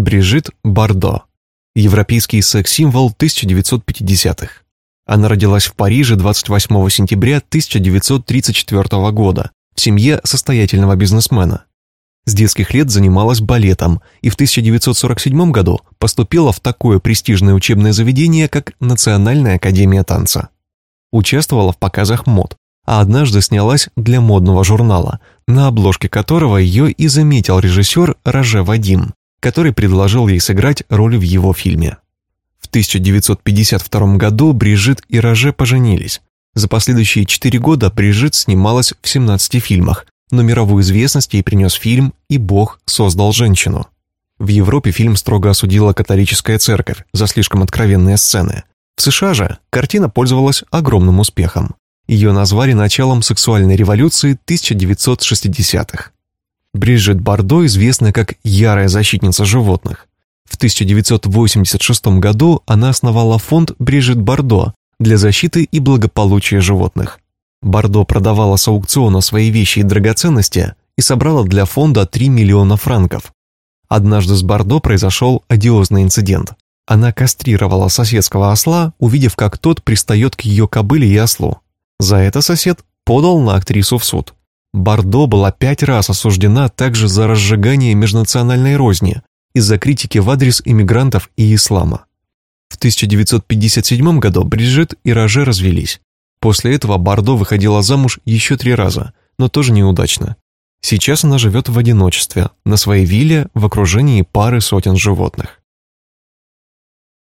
Брижит Бардо. Европейский секс-символ 1950-х. Она родилась в Париже 28 сентября 1934 года в семье состоятельного бизнесмена. С детских лет занималась балетом и в 1947 году поступила в такое престижное учебное заведение, как Национальная академия танца. Участвовала в показах мод, а однажды снялась для модного журнала, на обложке которого ее и заметил режиссер Роже Вадим, который предложил ей сыграть роль в его фильме. В 1952 году Брижит и Роже поженились. За последующие четыре года Брижит снималась в 17 фильмах, но мировую известность ей принес фильм «И Бог создал женщину». В Европе фильм строго осудила католическая церковь за слишком откровенные сцены. В США же картина пользовалась огромным успехом. Ее назвали началом сексуальной революции 1960-х. Бриджит Бардо известна как ярая защитница животных. В 1986 году она основала фонд Бриджит Бардо для защиты и благополучия животных. Бардо продавала с аукциона свои вещи и драгоценности и собрала для фонда 3 миллиона франков. Однажды с Бардо произошел одиозный инцидент. Она кастрировала соседского осла, увидев, как тот пристает к ее кобыле и ослу. За это сосед подал на актрису в суд. Бардо была пять раз осуждена также за разжигание межнациональной розни из-за критики в адрес иммигрантов и ислама. В 1957 году Бриджит и Роже развелись. После этого Бардо выходила замуж еще три раза, но тоже неудачно. Сейчас она живет в одиночестве, на своей вилле в окружении пары сотен животных.